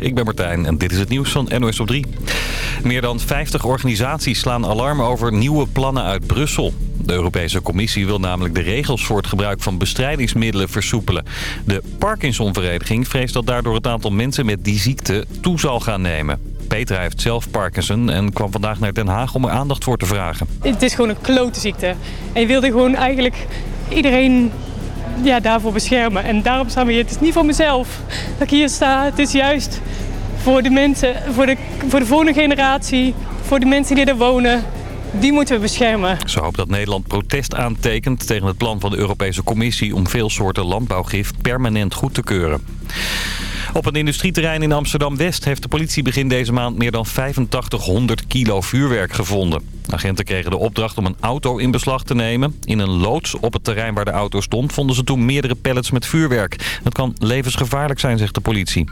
Ik ben Martijn en dit is het nieuws van NOS op 3. Meer dan 50 organisaties slaan alarm over nieuwe plannen uit Brussel. De Europese Commissie wil namelijk de regels voor het gebruik van bestrijdingsmiddelen versoepelen. De Parkinsonvereniging vreest dat daardoor het aantal mensen met die ziekte toe zal gaan nemen. Petra heeft zelf Parkinson en kwam vandaag naar Den Haag om er aandacht voor te vragen. Het is gewoon een klote ziekte. En je wilde gewoon eigenlijk iedereen ja, daarvoor beschermen. En daarom staan we hier. Het is niet voor mezelf dat ik hier sta. Het is juist voor de mensen, voor de, voor de volgende generatie, voor de mensen die er wonen. Die moeten we beschermen. Ze hoopt dat Nederland protest aantekent tegen het plan van de Europese Commissie... om veel soorten landbouwgif permanent goed te keuren. Op een industrieterrein in Amsterdam-West heeft de politie begin deze maand meer dan 8500 kilo vuurwerk gevonden. Agenten kregen de opdracht om een auto in beslag te nemen. In een loods op het terrein waar de auto stond vonden ze toen meerdere pallets met vuurwerk. Dat kan levensgevaarlijk zijn, zegt de politie.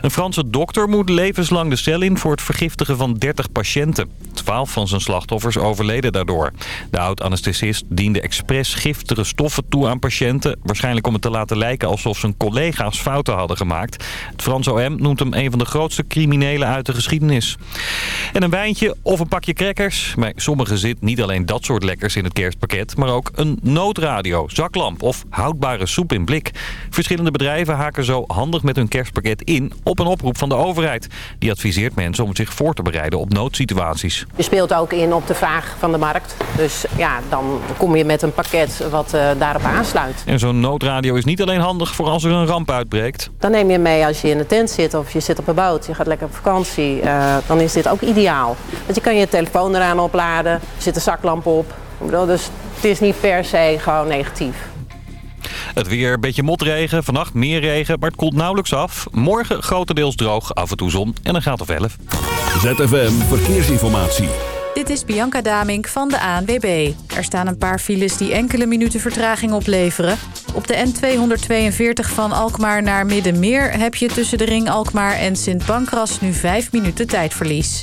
Een Franse dokter moet levenslang de cel in voor het vergiftigen van 30 patiënten. 12 van zijn slachtoffers overleden daardoor. De oud-anesthesist diende expres giftige stoffen toe aan patiënten. Waarschijnlijk om het te laten lijken alsof zijn collega's fouten hadden gemaakt. Het Frans OM noemt hem een van de grootste criminelen uit de geschiedenis. En een wijntje of een pakje crackers. Bij sommigen zit niet alleen dat soort lekkers in het kerstpakket... maar ook een noodradio, zaklamp of houdbare soep in blik. Verschillende bedrijven haken zo handig met hun kerstpakket in... op een oproep van de overheid. Die adviseert mensen om zich voor te bereiden op noodsituaties. Je speelt ook in op de vraag van de markt. Dus ja, dan kom je met een pakket wat uh, daarop aansluit. En zo'n noodradio is niet alleen handig voor als er een ramp uitbreekt. Dan neem je mee als je in de tent zit of je zit op een boot. Je gaat lekker op vakantie. Uh, dan is dit ook ideaal. Want je kan je telefoon eraan opladen. Er zit een zaklamp op. Dus het is niet per se gewoon negatief. Het weer, een beetje motregen, vannacht meer regen, maar het koelt nauwelijks af. Morgen grotendeels droog, af en toe zon en een graad of 11. ZFM Verkeersinformatie. Dit is Bianca Damink van de ANWB. Er staan een paar files die enkele minuten vertraging opleveren. Op de N242 van Alkmaar naar Middenmeer... heb je tussen de ring Alkmaar en Sint Pancras nu 5 minuten tijdverlies.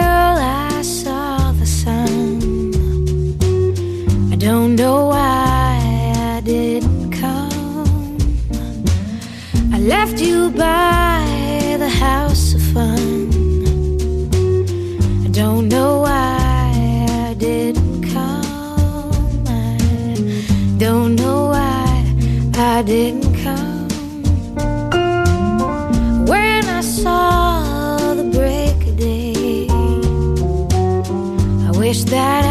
that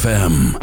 ZFM.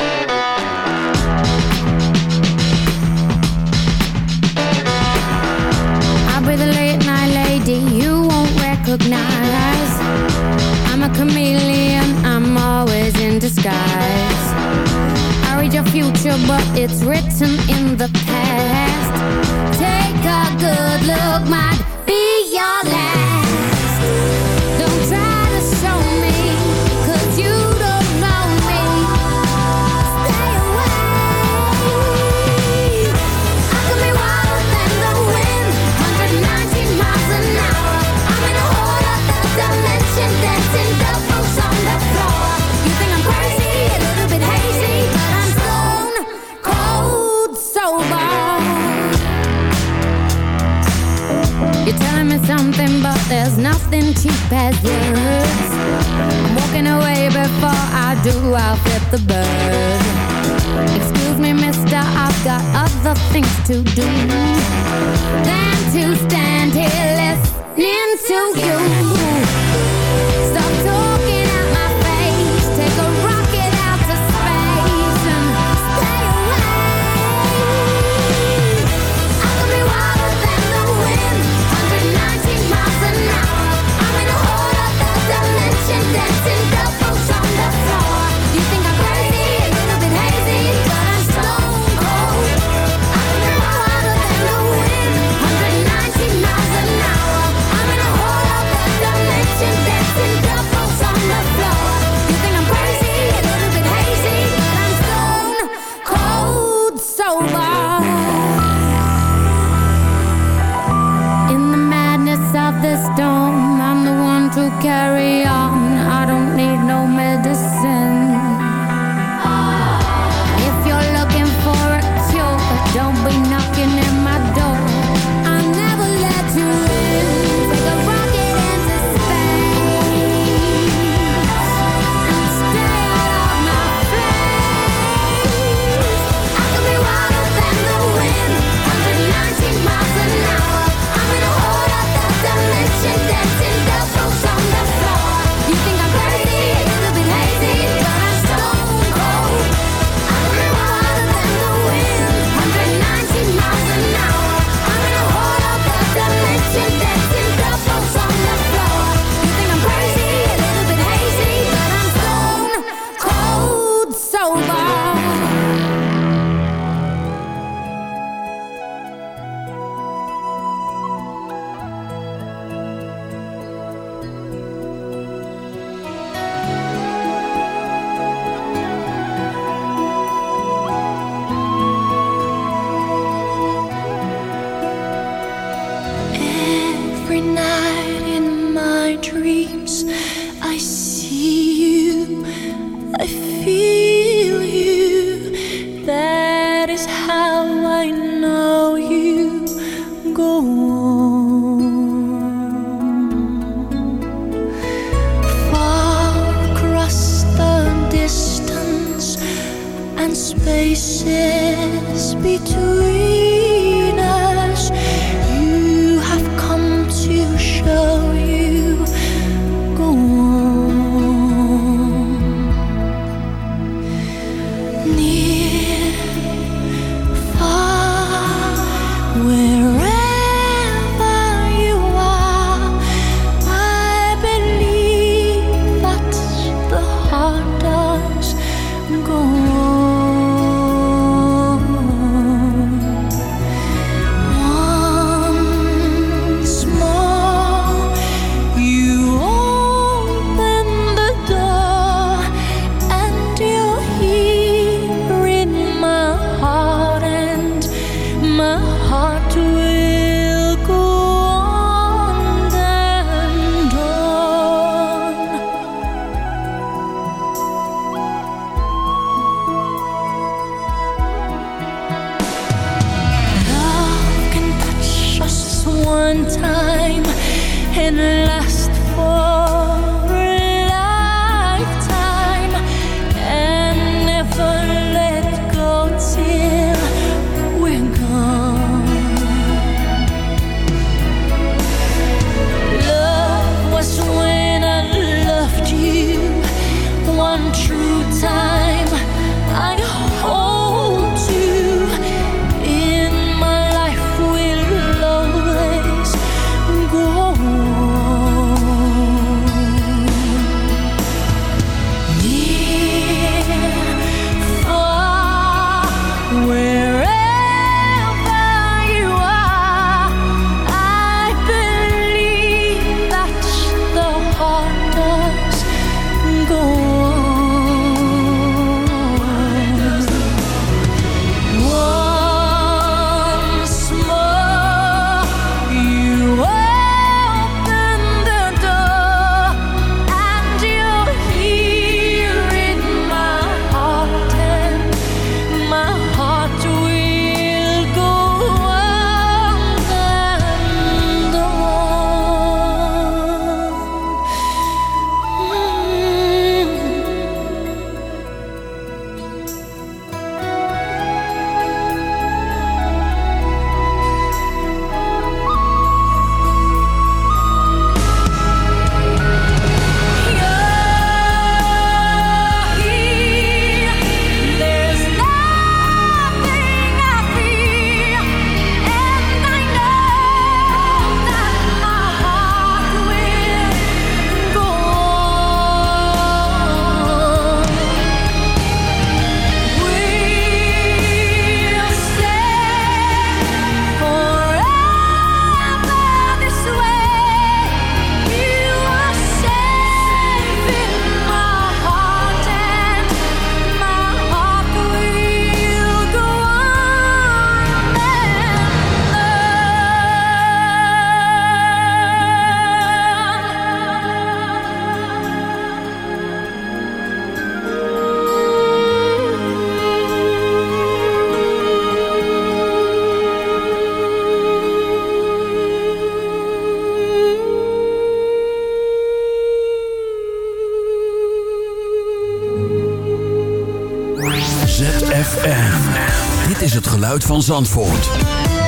Van Zandvoort.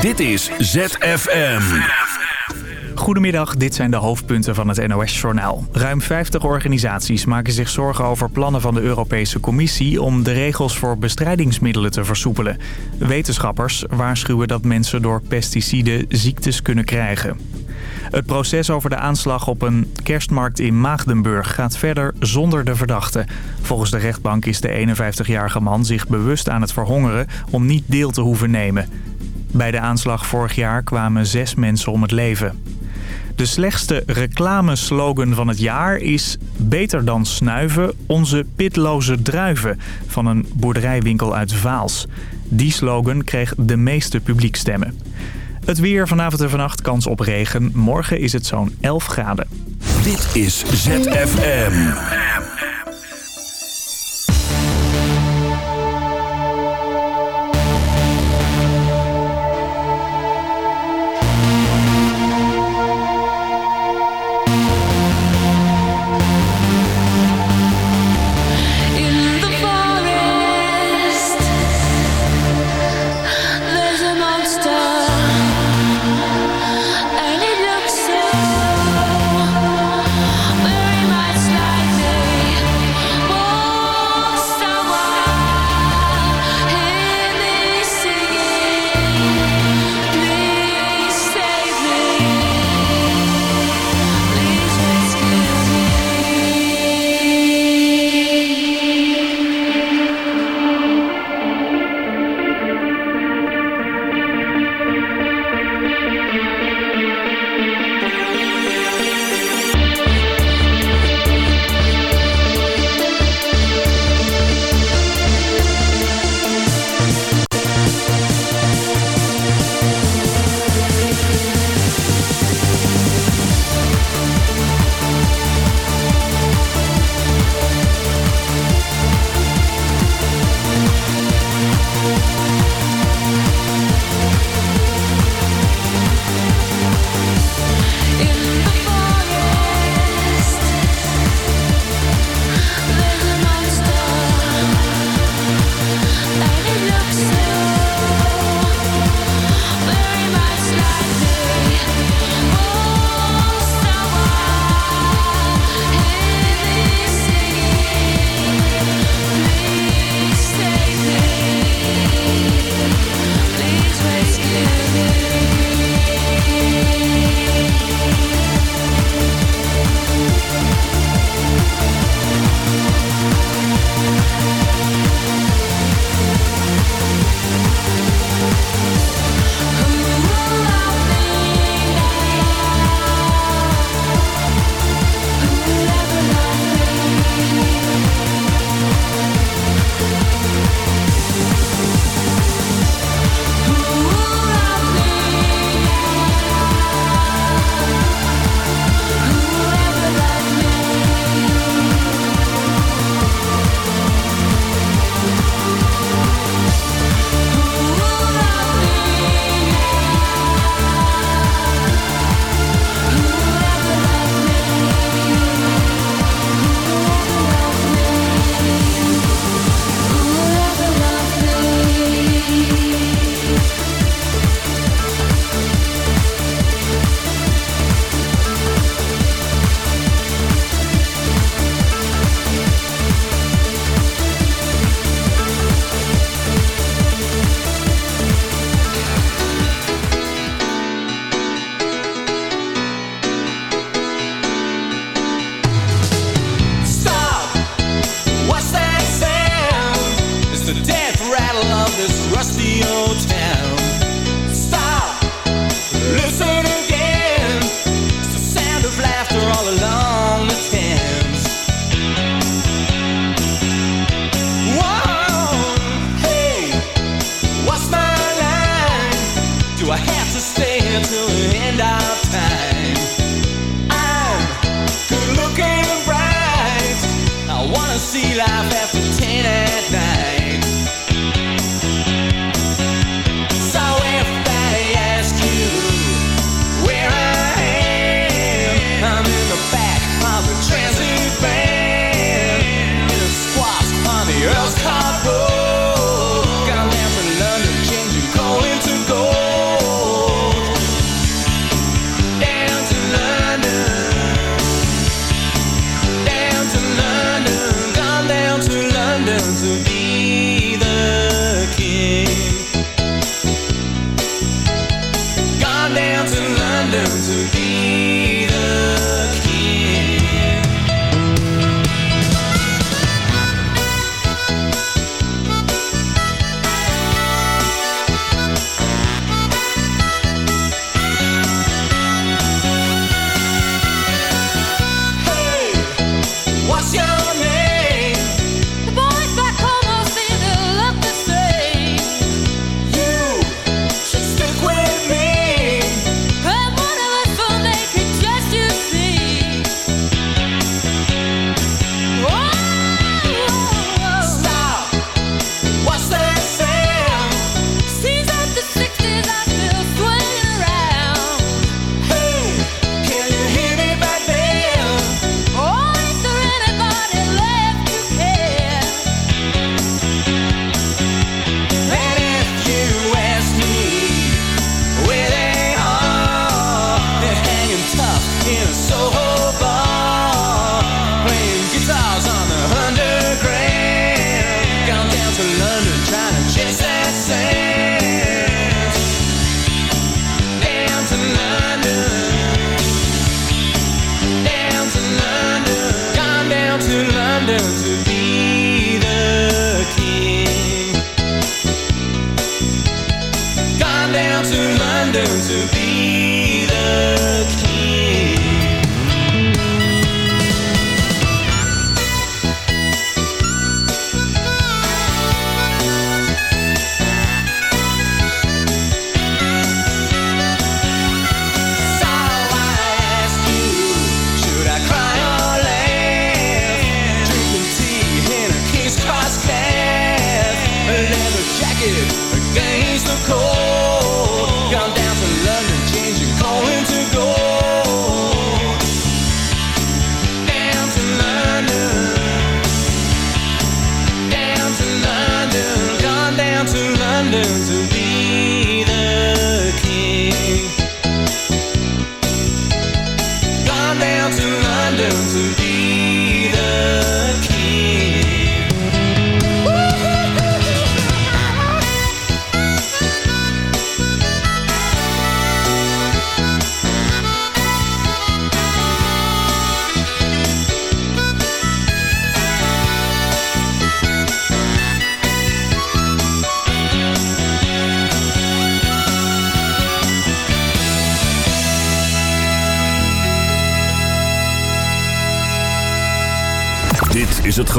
Dit is ZFM. Goedemiddag, dit zijn de hoofdpunten van het NOS-journaal. Ruim 50 organisaties maken zich zorgen over plannen van de Europese Commissie... om de regels voor bestrijdingsmiddelen te versoepelen. Wetenschappers waarschuwen dat mensen door pesticiden ziektes kunnen krijgen. Het proces over de aanslag op een kerstmarkt in Maagdenburg gaat verder zonder de verdachte. Volgens de rechtbank is de 51-jarige man zich bewust aan het verhongeren om niet deel te hoeven nemen. Bij de aanslag vorig jaar kwamen zes mensen om het leven. De slechtste reclameslogan van het jaar is beter dan snuiven, onze pitloze druiven van een boerderijwinkel uit Vaals. Die slogan kreeg de meeste publiekstemmen. Het weer vanavond en vannacht kans op regen. Morgen is het zo'n 11 graden. Dit is ZFM.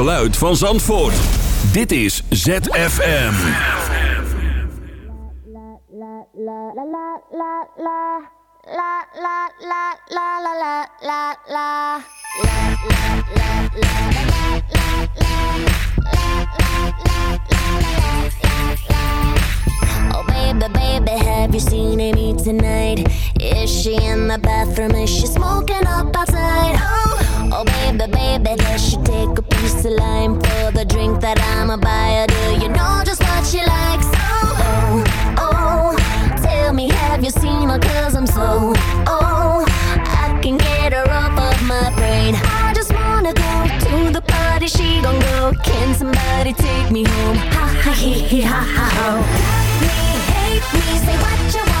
geluid van Zandvoort. Dit is ZFM. Oh baby, baby, have you seen Amy tonight? Is she in the bathroom? Is she smoking up outside? Oh baby, baby, does she take a piece of lime for the drink that I'ma buy her? Do you know just what she likes? Oh, oh, oh, tell me, have you seen her? Cause I'm so, oh, I can get her off of my brain. I just wanna go to the party, she gon' go. Can somebody take me home? Ha ha He he! ha ha ho. Love me, hate me, say what you want.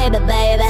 baby, baby.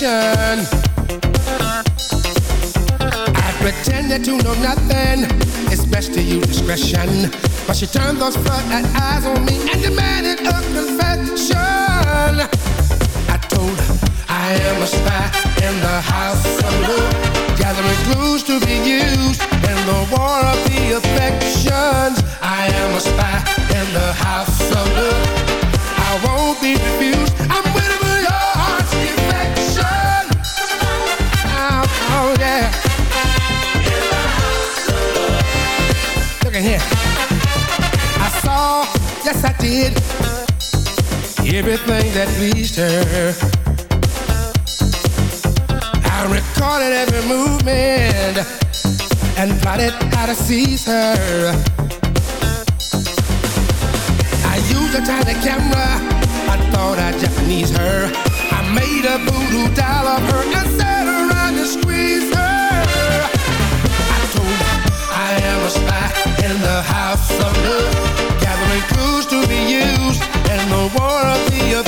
Mission. I pretended to know nothing. It's best to use discretion. But she turned those flood eyes on me and demanded a confession. I told her I am a spy in the house of everything that pleased her. I recorded every movement and plotted how to seize her. I used a tiny camera, I thought I'd Japanese her. I made a voodoo doll of her and sat around and squeezed her. I told her I am a spy in the house of love, gathering clues to be used in the war of the.